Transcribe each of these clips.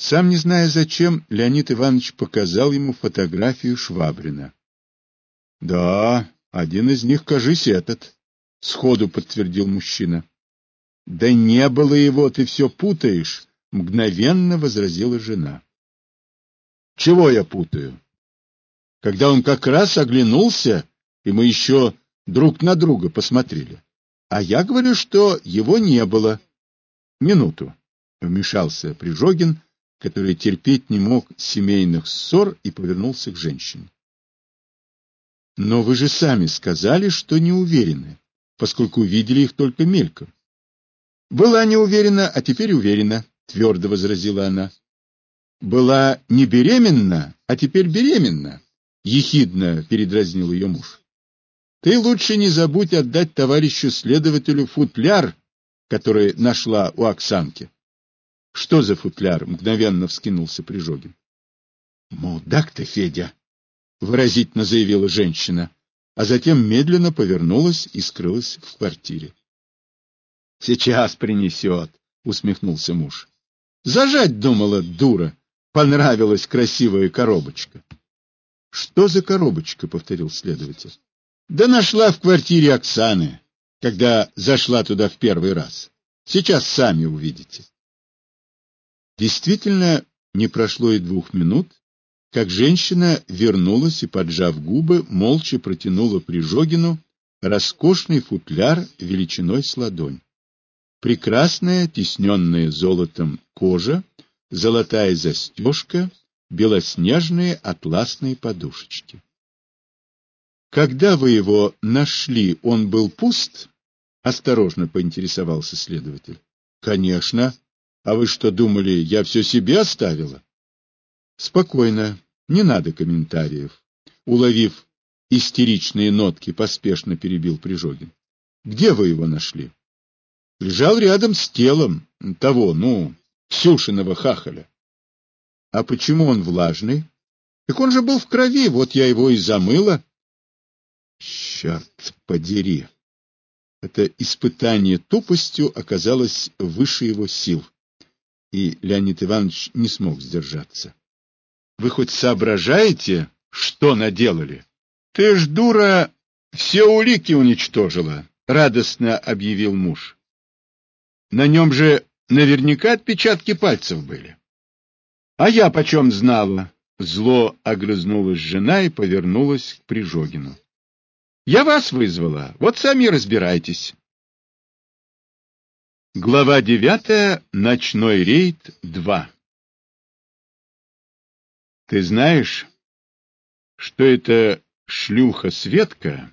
Сам не зная зачем, Леонид Иванович показал ему фотографию Швабрина. — Да, один из них, кажись, этот, — сходу подтвердил мужчина. — Да не было его, ты все путаешь, — мгновенно возразила жена. — Чего я путаю? Когда он как раз оглянулся, и мы еще друг на друга посмотрели. А я говорю, что его не было. — Минуту, — вмешался Прижогин, — который терпеть не мог семейных ссор и повернулся к женщине. Но вы же сами сказали, что не уверены, поскольку видели их только мельком. Была не уверена, а теперь уверена, твердо возразила она. Была не беременна, а теперь беременна, ехидно передразнил ее муж. Ты лучше не забудь отдать товарищу следователю футляр, который нашла у Оксанки. — Что за футляр? — мгновенно вскинулся Прижогин. — Мудак ты, Федя! — выразительно заявила женщина, а затем медленно повернулась и скрылась в квартире. — Сейчас принесет, — усмехнулся муж. — Зажать, думала, дура. Понравилась красивая коробочка. — Что за коробочка? — повторил следователь. — Да нашла в квартире Оксаны, когда зашла туда в первый раз. Сейчас сами увидите. Действительно, не прошло и двух минут, как женщина вернулась и, поджав губы, молча протянула Прижогину роскошный футляр величиной с ладонь. Прекрасная, тисненная золотом кожа, золотая застежка, белоснежные атласные подушечки. Когда вы его нашли, он был пуст? Осторожно поинтересовался следователь. Конечно, а вы что думали, я все себе оставила? Спокойно, не надо комментариев. Уловив истеричные нотки, поспешно перебил Прижогин. Где вы его нашли? Лежал рядом с телом того, ну, Ксюшиного хахаля. А почему он влажный? Так он же был в крови, вот я его и замыла. Черт подери! Это испытание тупостью оказалось выше его сил и Леонид Иванович не смог сдержаться. — Вы хоть соображаете, что наделали? — Ты ж, дура, все улики уничтожила, — радостно объявил муж. — На нем же наверняка отпечатки пальцев были. — А я почем знала? Зло огрызнулась жена и повернулась к Прижогину. — Я вас вызвала, вот сами разбирайтесь. Глава девятая. Ночной рейд 2. Ты знаешь, что эта шлюха Светка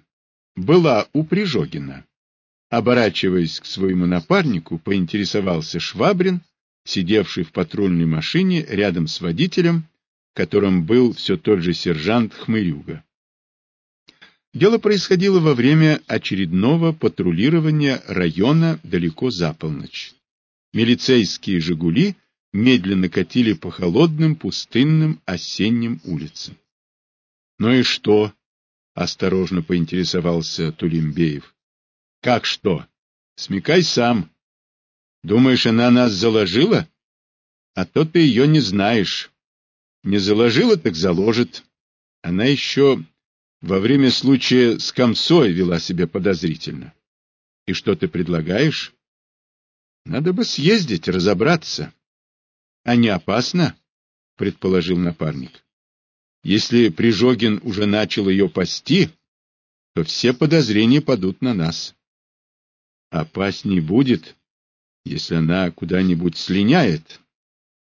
была у Прижогина? Оборачиваясь к своему напарнику, поинтересовался Швабрин, сидевший в патрульной машине рядом с водителем, которым был все тот же сержант Хмырюга. Дело происходило во время очередного патрулирования района далеко за полночь. Милицейские «Жигули» медленно катили по холодным, пустынным осенним улицам. — Ну и что? — осторожно поинтересовался Тулимбеев. — Как что? Смекай сам. Думаешь, она нас заложила? А то ты ее не знаешь. Не заложила, так заложит. Она еще во время случая с Комсой вела себя подозрительно. И что ты предлагаешь? Надо бы съездить, разобраться. А не опасно? предположил напарник. Если Прижогин уже начал ее пасти, то все подозрения падут на нас. Опасней будет, если она куда-нибудь слиняет,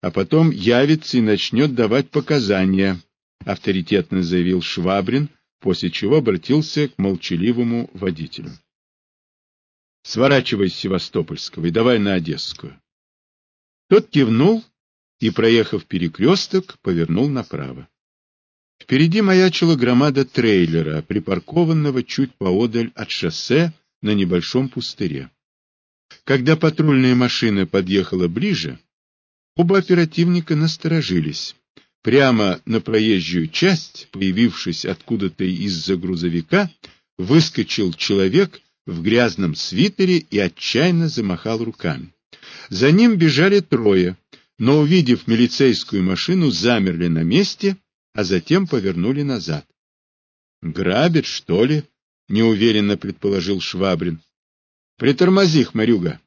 а потом явится и начнет давать показания, авторитетно заявил Швабрин, после чего обратился к молчаливому водителю. — Сворачивай с Севастопольского и давай на Одесскую. Тот кивнул и, проехав перекресток, повернул направо. Впереди маячила громада трейлера, припаркованного чуть поодаль от шоссе на небольшом пустыре. Когда патрульная машина подъехала ближе, оба оперативника насторожились. Прямо на проезжую часть, появившись откуда-то из-за грузовика, выскочил человек в грязном свитере и отчаянно замахал руками. За ним бежали трое. но, увидев милицейскую машину, замерли на месте, а затем повернули назад. — Грабят, что ли? — неуверенно предположил Швабрин. — Притормози, хмарюга.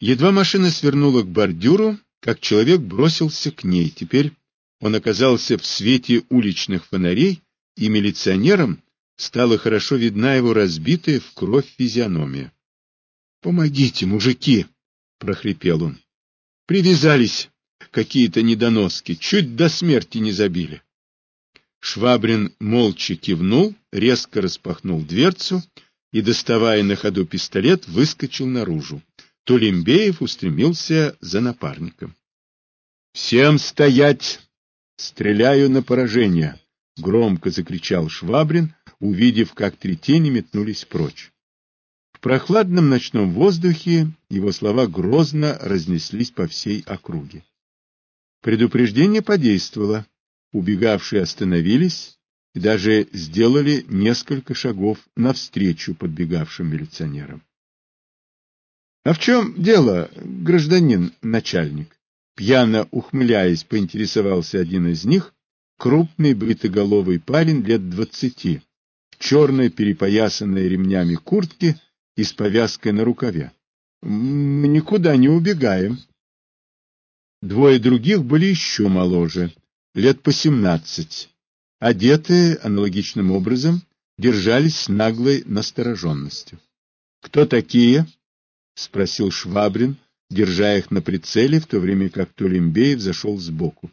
Едва машина свернула к бордюру, как человек бросился к ней. Теперь он оказался в свете уличных фонарей, и милиционерам стала хорошо видна его разбитая в кровь физиономия. — Помогите, мужики! — прохрипел он. — Привязались какие-то недоноски, чуть до смерти не забили. Швабрин молча кивнул, резко распахнул дверцу и, доставая на ходу пистолет, выскочил наружу. Тулембеев устремился за напарником. — Всем стоять! Стреляю на поражение! — громко закричал Швабрин, увидев, как три тени метнулись прочь. В прохладном ночном воздухе его слова грозно разнеслись по всей округе. Предупреждение подействовало. Убегавшие остановились и даже сделали несколько шагов навстречу подбегавшим милиционерам. — А в чем дело, гражданин начальник? Пьяно ухмыляясь, поинтересовался один из них, крупный бритоголовый парень лет двадцати, в черной перепоясанной ремнями куртке и с повязкой на рукаве. — Мы никуда не убегаем. Двое других были еще моложе, лет по семнадцать. Одетые аналогичным образом, держались с наглой настороженностью. — Кто такие? — спросил Швабрин, держа их на прицеле, в то время как Тулембеев зашел сбоку.